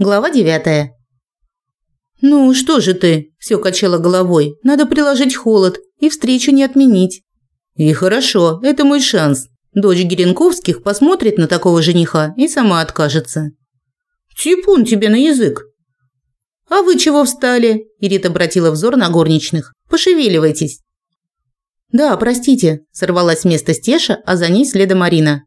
Глава девятая. «Ну, что же ты?» – все качала головой. «Надо приложить холод и встречу не отменить». «И хорошо, это мой шанс. Дочь Геренковских посмотрит на такого жениха и сама откажется». «Типун тебе на язык!» «А вы чего встали?» – Ирит обратила взор на горничных. «Пошевеливайтесь». «Да, простите», – сорвалась с места Стеша, а за ней следом Марина.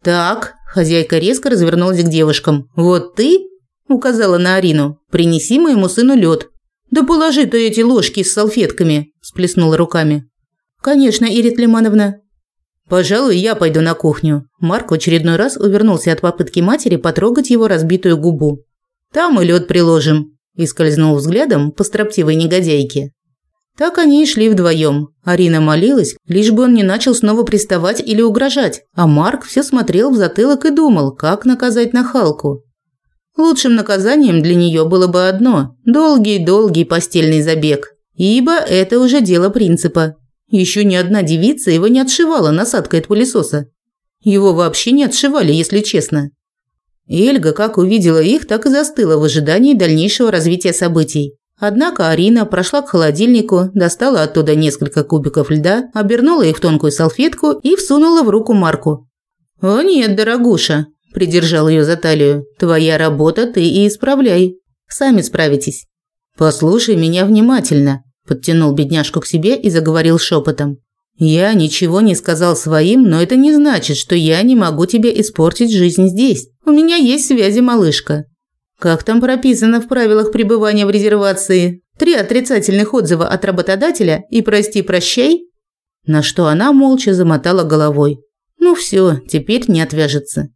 «Так», – хозяйка резко развернулась к девушкам. «Вот ты указала на Арину. Принеси моему сыну лед. Да положи ты эти ложки с салфетками, всплеснула руками. Конечно, Ирит Лимановна. Пожалуй, я пойду на кухню. Марк в очередной раз увернулся от попытки матери потрогать его разбитую губу. Там и лед приложим, и скользнул взглядом по строптивой негодяйке. Так они и шли вдвоем. Арина молилась, лишь бы он не начал снова приставать или угрожать, а Марк все смотрел в затылок и думал, как наказать нахалку. Лучшим наказанием для нее было бы одно – долгий-долгий постельный забег. Ибо это уже дело принципа. Еще ни одна девица его не отшивала насадкой от пылесоса. Его вообще не отшивали, если честно. Эльга как увидела их, так и застыла в ожидании дальнейшего развития событий. Однако Арина прошла к холодильнику, достала оттуда несколько кубиков льда, обернула их в тонкую салфетку и всунула в руку Марку. «О нет, дорогуша, Придержал ее за талию. Твоя работа, ты и исправляй. Сами справитесь. Послушай меня внимательно, подтянул бедняжку к себе и заговорил шепотом. Я ничего не сказал своим, но это не значит, что я не могу тебе испортить жизнь здесь. У меня есть связи, малышка. Как там прописано в правилах пребывания в резервации? Три отрицательных отзыва от работодателя и прости-прощай? На что она молча замотала головой. Ну все, теперь не отвяжется.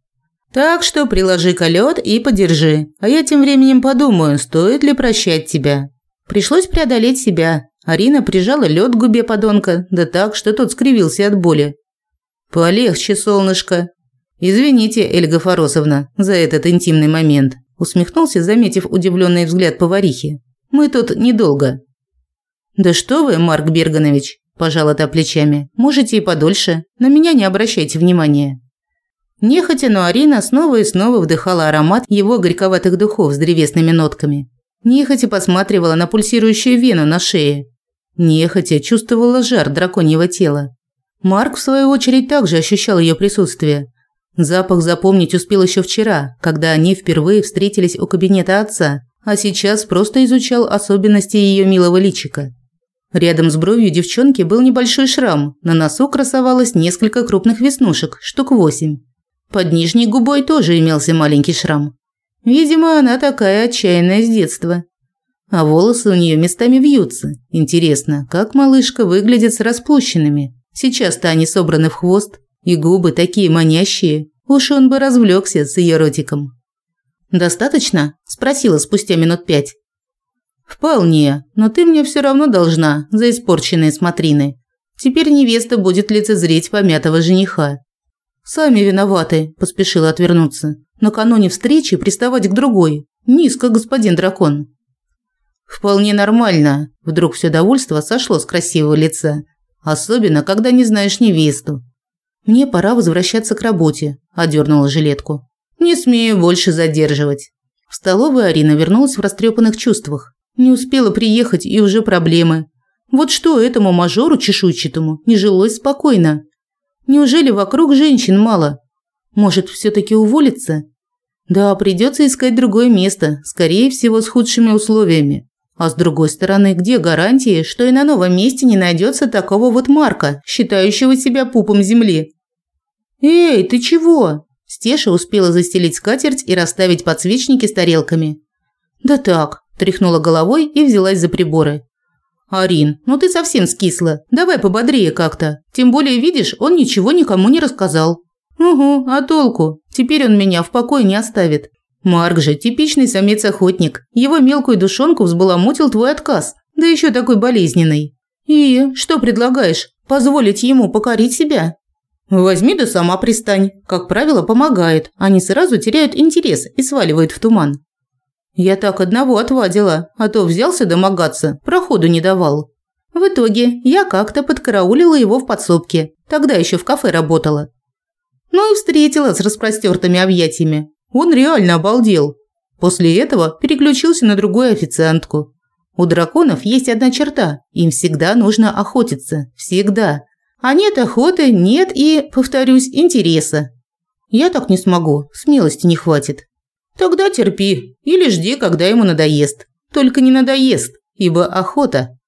Так что приложи колет и подержи, а я тем временем подумаю, стоит ли прощать тебя. Пришлось преодолеть себя. Арина прижала лед к губе подонка, да так, что тот скривился от боли. Полегче, солнышко. Извините, Эльга Фаросовна, за этот интимный момент, усмехнулся, заметив удивленный взгляд поварихи. Мы тут недолго. Да что вы, Марк Берганович, пожала та плечами. Можете и подольше. На меня не обращайте внимания. Нехотя, но Арина снова и снова вдыхала аромат его горьковатых духов с древесными нотками. Нехотя посматривала на пульсирующую вену на шее. Нехотя чувствовала жар драконьего тела. Марк, в свою очередь, также ощущал ее присутствие. Запах запомнить успел еще вчера, когда они впервые встретились у кабинета отца, а сейчас просто изучал особенности ее милого личика. Рядом с бровью девчонки был небольшой шрам, на носу красовалось несколько крупных веснушек, штук восемь. Под нижней губой тоже имелся маленький шрам. Видимо, она такая отчаянная с детства. А волосы у нее местами вьются. Интересно, как малышка выглядит с распущенными. Сейчас-то они собраны в хвост, и губы такие манящие. Уж он бы развлекся с ее ротиком. «Достаточно?» – спросила спустя минут пять. «Вполне, но ты мне все равно должна за испорченные смотрины. Теперь невеста будет лицезреть помятого жениха. «Сами виноваты», – поспешила отвернуться. «Накануне встречи приставать к другой. Низко, господин дракон». «Вполне нормально», – вдруг все довольство сошло с красивого лица. «Особенно, когда не знаешь невесту». «Мне пора возвращаться к работе», – одернула жилетку. «Не смею больше задерживать». В столовой Арина вернулась в растрепанных чувствах. Не успела приехать и уже проблемы. Вот что этому мажору чешуйчатому не жилось спокойно. Неужели вокруг женщин мало? Может, все-таки уволиться? Да, придется искать другое место, скорее всего, с худшими условиями. А с другой стороны, где гарантии, что и на новом месте не найдется такого вот Марка, считающего себя пупом земли? «Эй, ты чего?» Стеша успела застелить скатерть и расставить подсвечники с тарелками. «Да так», – тряхнула головой и взялась за приборы. «Арин, ну ты совсем скисла. Давай пободрее как-то. Тем более, видишь, он ничего никому не рассказал». «Угу, а толку? Теперь он меня в покое не оставит». Марк же типичный самец-охотник. Его мелкую душонку взбаламутил твой отказ. Да еще такой болезненный. И что предлагаешь? Позволить ему покорить себя? Возьми да сама пристань. Как правило, помогает. Они сразу теряют интерес и сваливают в туман. Я так одного отвадила, а то взялся домогаться, проходу не давал. В итоге я как-то подкараулила его в подсобке, тогда еще в кафе работала. Ну и встретила с распростертыми объятиями. Он реально обалдел. После этого переключился на другую официантку. У драконов есть одна черта – им всегда нужно охотиться. Всегда. А нет охоты, нет и, повторюсь, интереса. Я так не смогу, смелости не хватит. Тогда терпи или жди, когда ему надоест. Только не надоест, ибо охота